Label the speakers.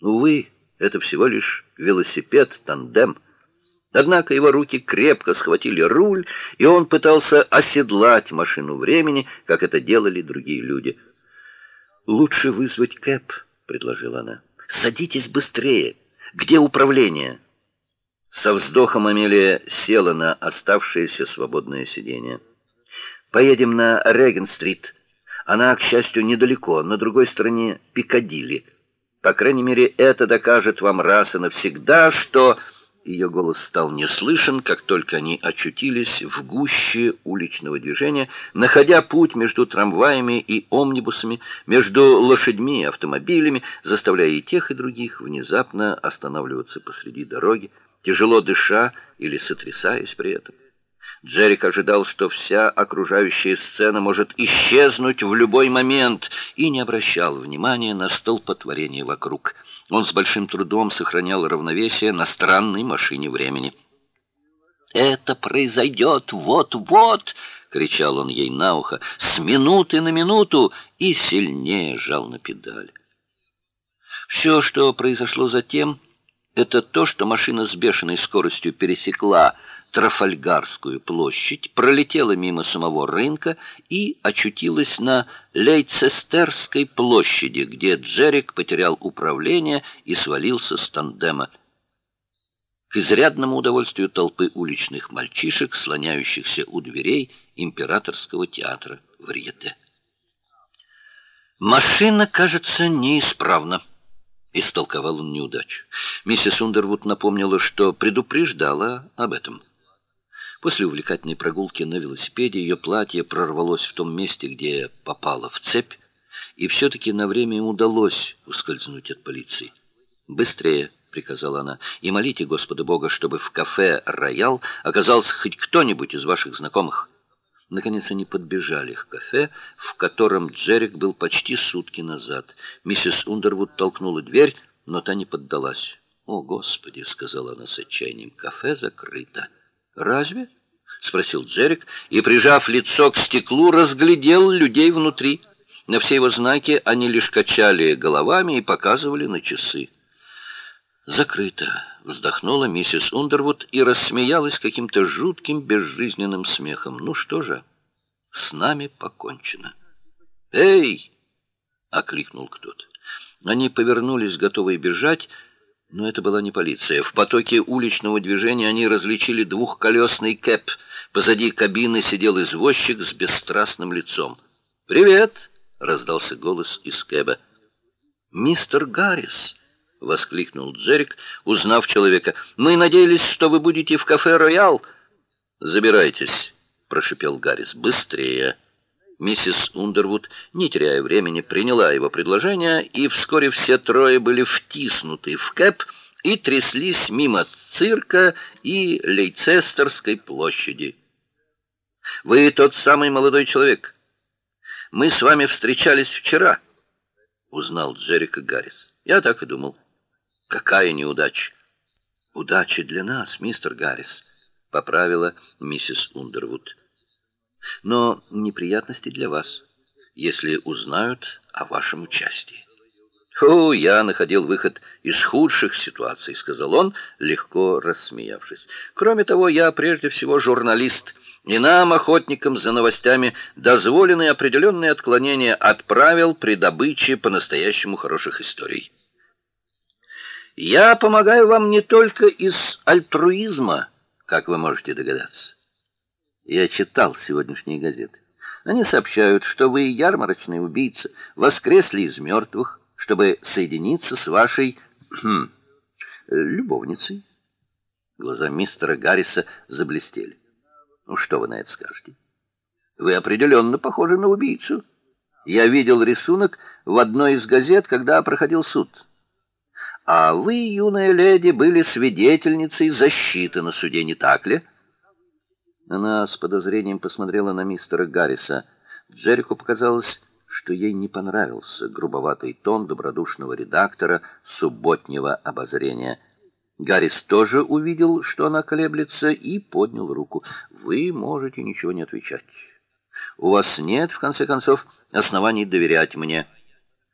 Speaker 1: Увы, это всего лишь велосипед-тандем. Однако его руки крепко схватили руль, и он пытался оседлать машину времени, как это делали другие люди. «Лучше вызвать Кэп», — предложила она. «Садитесь быстрее. Где управление?» Со вздохом Амелия села на оставшееся свободное сиденье. «Поедем на Реген-стрит. Она, к счастью, недалеко, на другой стороне Пикадилли. По крайней мере, это докажет вам раз и навсегда, что...» Ее голос стал неслышен, как только они очутились в гуще уличного движения, находя путь между трамваями и омнибусами, между лошадьми и автомобилями, заставляя и тех, и других внезапно останавливаться посреди дороги, тяжело дыша или сотрясаясь при этом. Джерик ожидал, что вся окружающая сцена может исчезнуть в любой момент, и не обращал внимания на столпотворение вокруг. Он с большим трудом сохранял равновесие на странной машине времени. «Это произойдет вот-вот!» — кричал он ей на ухо, с минуты на минуту, и сильнее жал на педаль. Все, что произошло затем, это то, что машина с бешеной скоростью пересекла Трафальгарскую площадь, пролетела мимо самого рынка и очутилась на Лейцестерской площади, где Джерик потерял управление и свалился с тандема. К изрядному удовольствию толпы уличных мальчишек, слоняющихся у дверей императорского театра в Риете. Машина, кажется, неисправна. Истолковал он неудачу. Миссис Ундервуд напомнила, что предупреждала об этом. После увлекательной прогулки на велосипеде ее платье прорвалось в том месте, где попало в цепь, и все-таки на время им удалось ускользнуть от полиции. «Быстрее!» — приказала она. «И молите Господа Бога, чтобы в кафе «Роял» оказался хоть кто-нибудь из ваших знакомых». Наконец они подбежали к кафе, в котором Джерик был почти сутки назад. Миссис Ундервуд толкнула дверь, но та не поддалась. «О, Господи!» — сказала она с отчаянием. «Кафе закрыто». «Разве?» — спросил Джерик, и, прижав лицо к стеклу, разглядел людей внутри. На все его знаки они лишь качали головами и показывали на часы. «Закрыто», — вздохнула миссис Ундервуд и рассмеялась каким-то жутким безжизненным смехом. «Ну что же, с нами покончено». «Эй!» — окликнул кто-то. Они повернулись, готовые бежать, но это была не полиция. В потоке уличного движения они различили двухколесный кэп. Позади кабины сидел извозчик с бесстрастным лицом. «Привет!» — раздался голос из кэба. «Мистер Гаррис!» — воскликнул Джерик, узнав человека. «Мы надеялись, что вы будете в кафе «Роял». «Забирайтесь!» — прошипел Гаррис. «Быстрее!» Миссис Ундервуд, не теряя времени, приняла его предложение, и вскоре все трое были втиснуты в кэп и тряслись мимо цирка и Лейцестерской площади. «Вы тот самый молодой человек. Мы с вами встречались вчера», — узнал Джерика Гаррис. «Я так и думал. Какая неудача!» «Удача для нас, мистер Гаррис», — поправила миссис Ундервуд но неприятности для вас, если узнают о вашем участии. «О, я находил выход из худших ситуаций», — сказал он, легко рассмеявшись. «Кроме того, я прежде всего журналист, и нам, охотникам за новостями, дозволены определенные отклонения от правил при добыче по-настоящему хороших историй. Я помогаю вам не только из альтруизма, как вы можете догадаться. Я читал сегодняшние газеты. Они сообщают, что вы, ярмарочный убийца, воскресли из мертвых, чтобы соединиться с вашей хм, любовницей. Глаза мистера Гарриса заблестели. Ну что вы на это скажете? Вы определенно похожи на убийцу. Я видел рисунок в одной из газет, когда проходил суд. А вы, юная леди, были свидетельницей защиты на суде, не так ли? Она с подозрением посмотрела на мистера Гарриса. Джерику показалось, что ей не понравился грубоватый тон добродушного редактора субботнего обозрения. Гаррис тоже увидел, что она колеблется, и поднял руку. «Вы можете ничего не отвечать. У вас нет, в конце концов, оснований доверять мне».